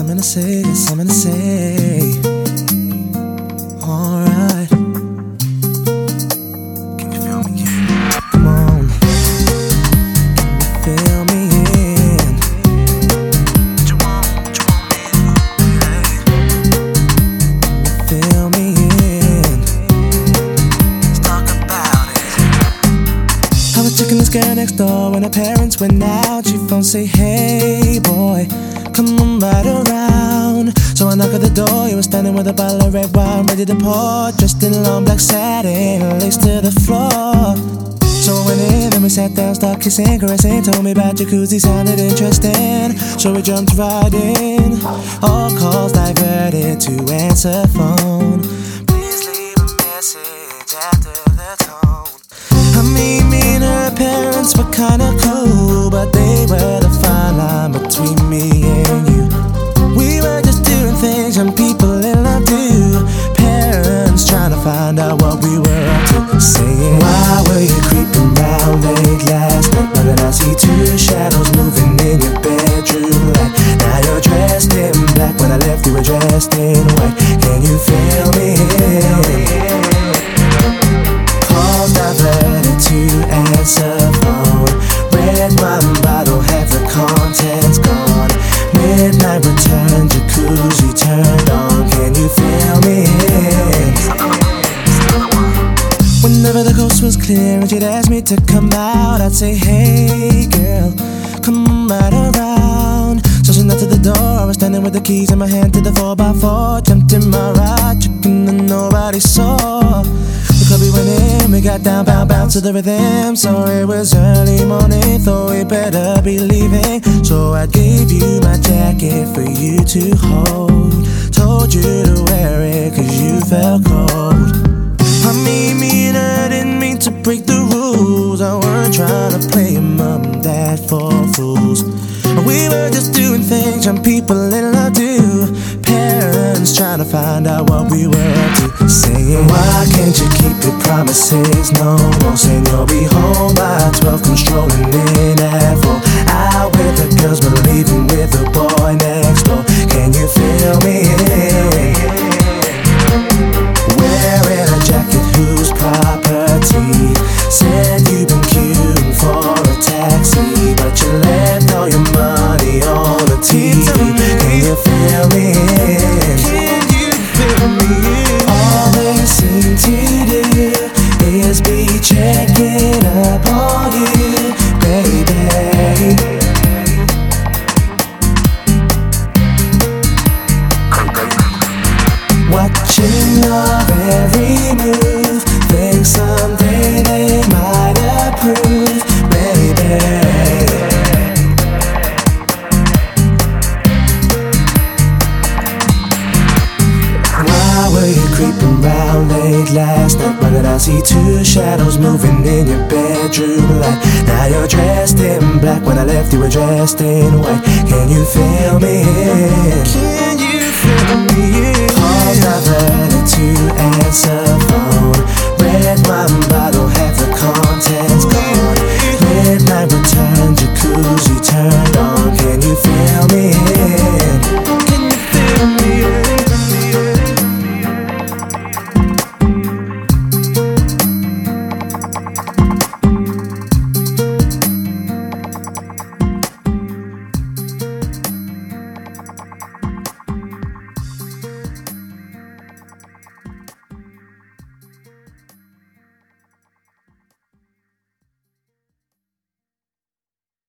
something to say, got something to say. Alright. Can you feel me? Yeah. Come on. Can you feel me? In? What you want? What you want me to do? Feel me? In? Let's talk about it. I was checking this girl next door when her parents went out. She phone say, Hey boy, come on right around. So I knock at the door. You were standing with a bottle of red wine ready to pour, dressed in a long black satin, laced to the floor. So I went in and we sat down, started kissing, caressing. Told me about jacuzzi, sounded interesting. So we jumped right in. All calls diverted to answer phone. Please leave a message after the tone. I mean, me and her parents were kinda cool, but they were the fine line between dressed in. Can you feel me? calls diverted to answer phone. Red wine bottle, half the contents gone. Midnight return, jacuzzi turned on. Can you feel me? Whenever the coast was clear and she'd ask me to come out, I'd say, Hey girl, come on right around. She to the door. I was standing with the keys in my hand to the 4x4. Jumped in my ride, chicken and nobody saw. The club we went in, we got down, bound, bound to the rhythm. So it was early morning, thought we better be leaving. So I gave you my jacket for you to hold. Told you to wear it cause you felt cold. I mean, me and I didn't mean to break the rules. I weren't trying to play mom and dad for fools. Things young people in love do. Parents trying to find out what we were up to. Saying, Why can't you keep your promises? No more saying you'll be home by 12, come strolling in at 4. Out with the girls, but leaving with the boy next door. Can you feel me? Wearing a jacket whose property said you've been queuing for a taxi, but you left all your money on you? Can you me? All seem to do is be checking up on you, baby. Watching your every move, last night? Did I see two shadows moving in your bedroom light? Now you're dressed in black. When I left, you were dressed in white. Can you feel me?